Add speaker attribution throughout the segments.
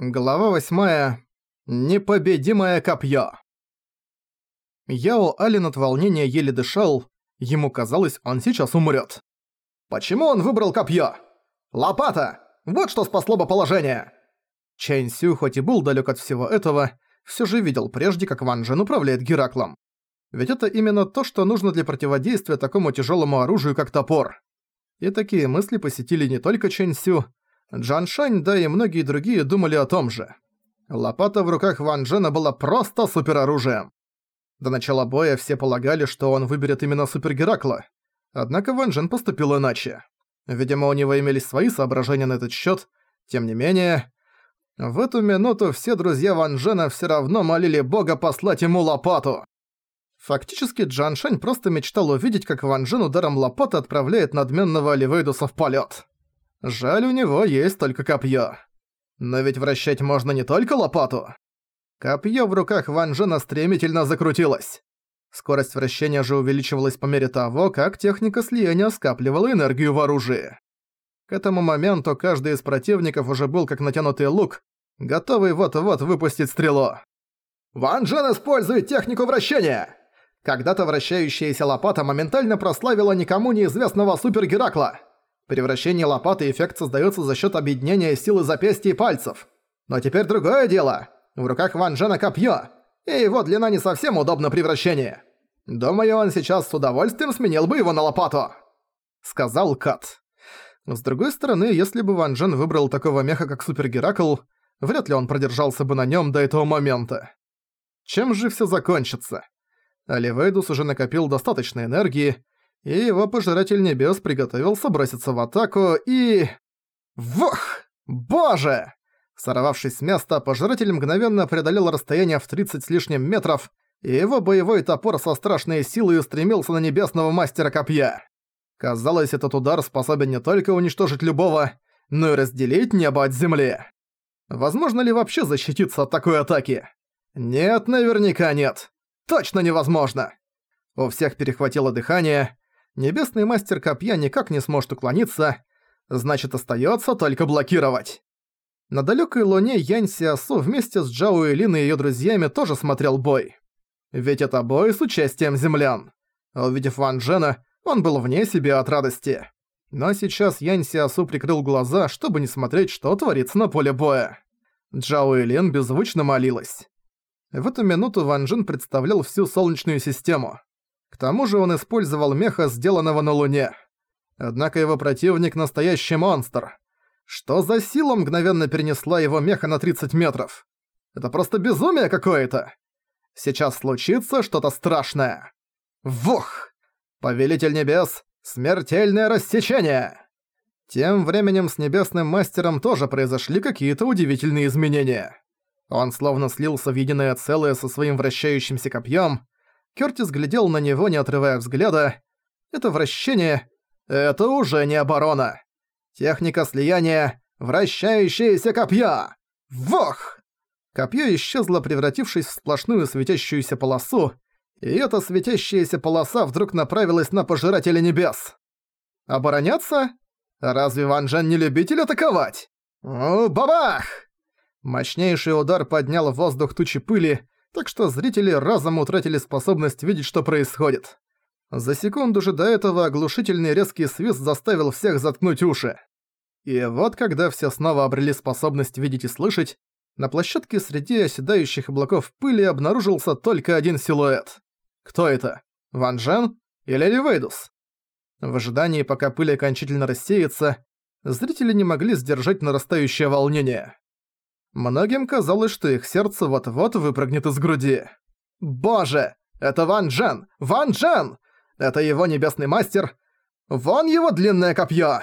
Speaker 1: Глава 8. Непобедимое копье. Яо Алин от волнения еле дышал, ему казалось, он сейчас умрет. Почему он выбрал копье? Лопата! Вот что спасло бы положение! Чэнь Сю, хоть и был далек от всего этого, все же видел прежде, как Ван Джен управляет Гераклом. Ведь это именно то, что нужно для противодействия такому тяжелому оружию, как топор. И такие мысли посетили не только Чэнь Сю, Джан Шань, да и многие другие думали о том же. Лопата в руках Ван Джена была просто супероружием. До начала боя все полагали, что он выберет именно Супер Геракла. Однако Ван Джен поступил иначе. Видимо, у него имелись свои соображения на этот счет. Тем не менее, в эту минуту все друзья Ван Джена все равно молили бога послать ему лопату. Фактически Джан Шань просто мечтал увидеть, как Ван Джен ударом лопаты отправляет надменного Оливейдуса в полет. Жаль, у него есть только копье. Но ведь вращать можно не только лопату. Копье в руках Ван Джена стремительно закрутилось. Скорость вращения же увеличивалась по мере того, как техника слияния скапливала энергию в оружии. К этому моменту каждый из противников уже был как натянутый лук, готовый вот-вот выпустить стрелу. «Ван Джен использует технику вращения!» Когда-то вращающаяся лопата моментально прославила никому неизвестного Супер Вращении лопаты эффект создается за счет объединения силы запястья и пальцев. Но теперь другое дело. В руках Ван Джена копье, и его длина не совсем удобна при вращении. Думаю, он сейчас с удовольствием сменил бы его на лопату. Сказал Кат. С другой стороны, если бы Ван Джен выбрал такого меха, как Супер Геракл, вряд ли он продержался бы на нем до этого момента. Чем же все закончится? Оливейдус уже накопил достаточно энергии, и его Пожиратель Небес приготовился броситься в атаку и... Вух! Боже! Сорвавшись с места, Пожиратель мгновенно преодолел расстояние в 30 с лишним метров, и его боевой топор со страшной силой устремился на Небесного Мастера Копья. Казалось, этот удар способен не только уничтожить любого, но и разделить небо от земли. Возможно ли вообще защититься от такой атаки? Нет, наверняка нет. Точно невозможно. У всех перехватило дыхание, Небесный мастер копья никак не сможет уклониться, значит остается только блокировать. На далекой луне Янь Сиасу вместе с Джао Элин и её друзьями тоже смотрел бой. Ведь это бой с участием землян. Увидев Ван Джена, он был вне себя от радости. Но сейчас Янь Сиасу прикрыл глаза, чтобы не смотреть, что творится на поле боя. Джао Элин беззвучно молилась. В эту минуту Ван Джен представлял всю Солнечную систему. К тому же он использовал меха, сделанного на Луне. Однако его противник – настоящий монстр. Что за сила мгновенно перенесла его меха на 30 метров? Это просто безумие какое-то. Сейчас случится что-то страшное. Вух! Повелитель Небес, смертельное рассечение! Тем временем с Небесным Мастером тоже произошли какие-то удивительные изменения. Он словно слился в единое целое со своим вращающимся копьем, Кёртис глядел на него, не отрывая взгляда. Это вращение... Это уже не оборона. Техника слияния — вращающееся копье! Вох! Копье исчезло, превратившись в сплошную светящуюся полосу, и эта светящаяся полоса вдруг направилась на Пожирателя Небес. Обороняться? Разве Ван Джен не любитель атаковать? О, бабах! Мощнейший удар поднял в воздух тучи пыли, так что зрители разом утратили способность видеть, что происходит. За секунду же до этого оглушительный резкий свист заставил всех заткнуть уши. И вот когда все снова обрели способность видеть и слышать, на площадке среди оседающих облаков пыли обнаружился только один силуэт. Кто это? Ван Джен или Ливейдус? В ожидании, пока пыль окончательно рассеется, зрители не могли сдержать нарастающее волнение. Многим казалось, что их сердце вот-вот выпрыгнет из груди. «Боже! Это Ван Джен! Ван Джен! Это его небесный мастер! Вон его длинное копье!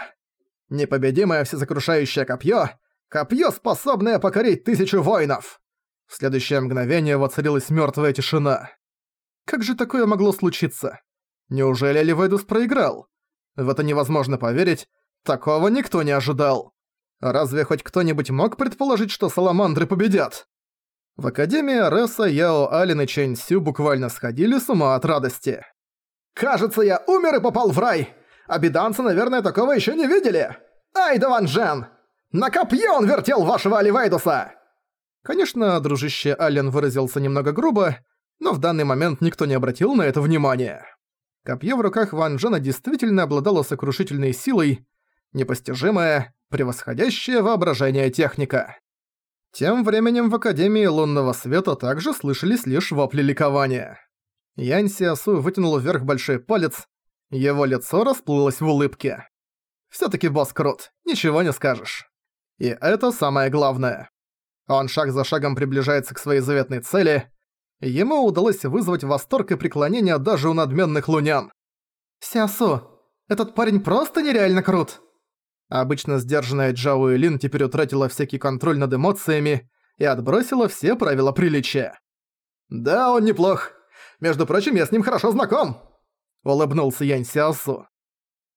Speaker 1: Непобедимое всесокрушающее копье! Копье, способное покорить тысячу воинов!» В следующее мгновение воцарилась мёртвая тишина. Как же такое могло случиться? Неужели Ливейдус проиграл? В это невозможно поверить, такого никто не ожидал. Разве хоть кто-нибудь мог предположить, что саламандры победят? В Академии Ареса, Яо Алин и Чэнь Сю буквально сходили с ума от радости. «Кажется, я умер и попал в рай! Абиданцы, наверное, такого еще не видели! Ай да Ван Джен! На копье он вертел вашего Оливейдуса! Конечно, дружище Аллен выразился немного грубо, но в данный момент никто не обратил на это внимания. Копье в руках Ван Джена действительно обладало сокрушительной силой, непостижимая, превосходящая воображение техника. Тем временем в Академии Лунного Света также слышались лишь вопли ликования. Янь Сиасу вытянул вверх большой палец, его лицо расплылось в улыбке. «Всё-таки босс крут, ничего не скажешь». И это самое главное. Он шаг за шагом приближается к своей заветной цели. Ему удалось вызвать восторг и преклонение даже у надменных лунян. «Сиасу, этот парень просто нереально крут!» Обычно сдержанная Джао Лин теперь утратила всякий контроль над эмоциями и отбросила все правила приличия. «Да, он неплох. Между прочим, я с ним хорошо знаком!» Улыбнулся Янь Сиасу.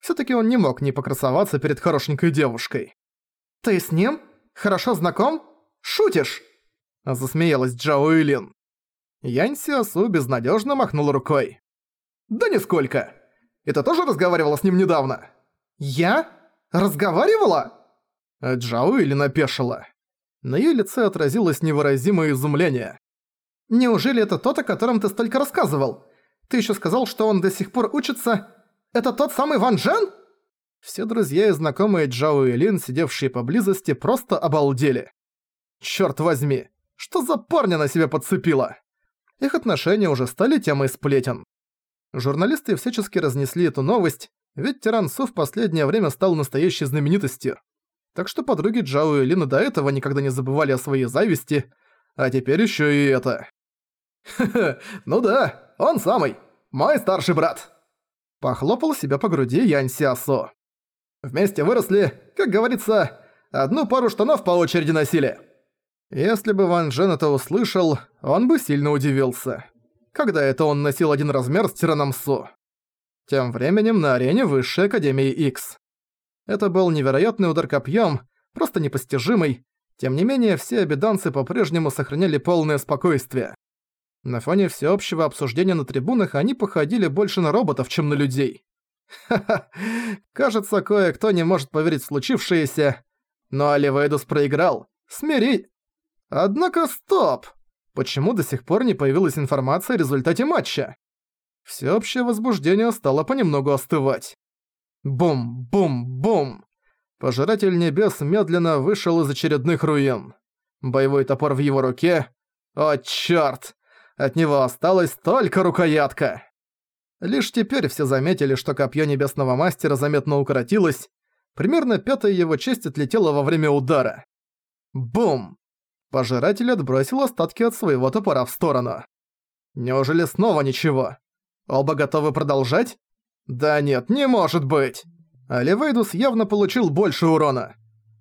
Speaker 1: Всё-таки он не мог не покрасоваться перед хорошенькой девушкой. «Ты с ним? Хорошо знаком? Шутишь?» Засмеялась Джао Илин. Янь Сиасу безнадёжно махнул рукой. «Да нисколько! Это тоже разговаривала с ним недавно?» «Я? Разговаривала?» Джао Илин опешила. На её лице отразилось невыразимое изумление. «Неужели это тот, о котором ты столько рассказывал? Ты ещё сказал, что он до сих пор учится... Это тот самый Ван Джен?» Все друзья и знакомые Джао и Лин, сидевшие поблизости, просто обалдели. Чёрт возьми, что за парня на себя подцепила? Их отношения уже стали темой сплетен. Журналисты всячески разнесли эту новость, ведь Тиран Су в последнее время стал настоящей знаменитостью. Так что подруги Джао и Лина до этого никогда не забывали о своей зависти, а теперь ещё и это. «Ха-ха, ну да, он самый, мой старший брат!» Похлопал себя по груди Янь Сиасо. Вместе выросли, как говорится, одну пару штанов по очереди носили. Если бы Ван Джен это услышал, он бы сильно удивился. Когда это он носил один размер с Тираном Су? Тем временем на арене Высшей Академии X. Это был невероятный удар копьем, просто непостижимый. Тем не менее, все обеданцы по-прежнему сохраняли полное спокойствие. На фоне всеобщего обсуждения на трибунах они походили больше на роботов, чем на людей. Ха-ха, кажется, кое-кто не может поверить в случившееся. Но Оливейдус проиграл. Смири... Однако стоп! Почему до сих пор не появилась информация о результате матча? Всеобщее возбуждение стало понемногу остывать. Бум-бум-бум! Пожиратель небес медленно вышел из очередных руин. Боевой топор в его руке. О, чёрт! От него осталась только рукоятка. Лишь теперь все заметили, что копье Небесного Мастера заметно укоротилось, примерно пятая его часть отлетела во время удара. Бум! Пожиратель отбросил остатки от своего топора в сторону. Неужели снова ничего? Оба готовы продолжать? Да нет, не может быть! Оливейдус явно получил больше урона.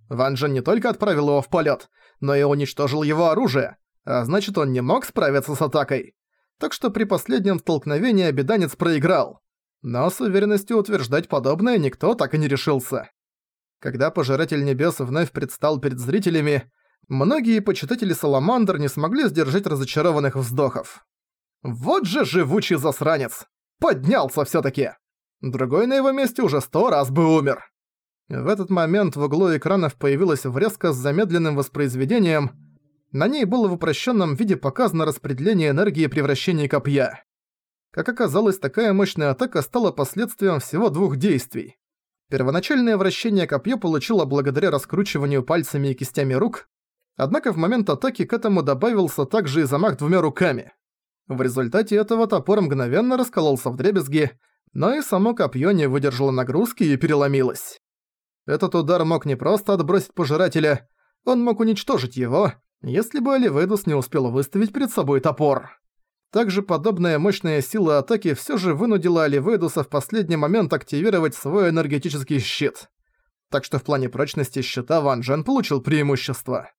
Speaker 1: Ван Джен не только отправил его в полет, но и уничтожил его оружие, а значит он не мог справиться с атакой так что при последнем столкновении обеданец проиграл. Но с уверенностью утверждать подобное никто так и не решился. Когда Пожиратель Небес вновь предстал перед зрителями, многие почитатели Саламандр не смогли сдержать разочарованных вздохов. Вот же живучий засранец! Поднялся всё таки Другой на его месте уже сто раз бы умер. В этот момент в углу экранов появилась врезка с замедленным воспроизведением – на ней было в упрощенном виде показано распределение энергии превращения копья. Как оказалось, такая мощная атака стала последствием всего двух действий. Первоначальное вращение копья получило благодаря раскручиванию пальцами и кистями рук, однако в момент атаки к этому добавился также и замах двумя руками. В результате этого топор мгновенно раскололся в дребезги, но и само копье не выдержало нагрузки и переломилось. Этот удар мог не просто отбросить пожирателя, он мог уничтожить его, если бы Оливейдус не успел выставить перед собой топор. Также подобная мощная сила атаки всё же вынудила Оливейдуса в последний момент активировать свой энергетический щит. Так что в плане прочности щита Ван Джен получил преимущество.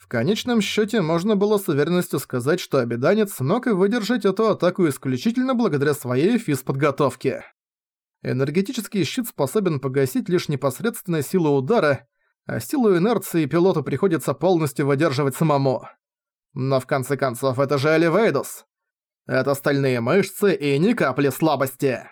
Speaker 1: В конечном счёте можно было с уверенностью сказать, что обеданец смог и выдержать эту атаку исключительно благодаря своей физподготовке. Энергетический щит способен погасить лишь непосредственную силу удара, а силу инерции пилоту приходится полностью выдерживать самому. Но в конце концов это же Эливейдус. Это стальные мышцы и ни капли слабости.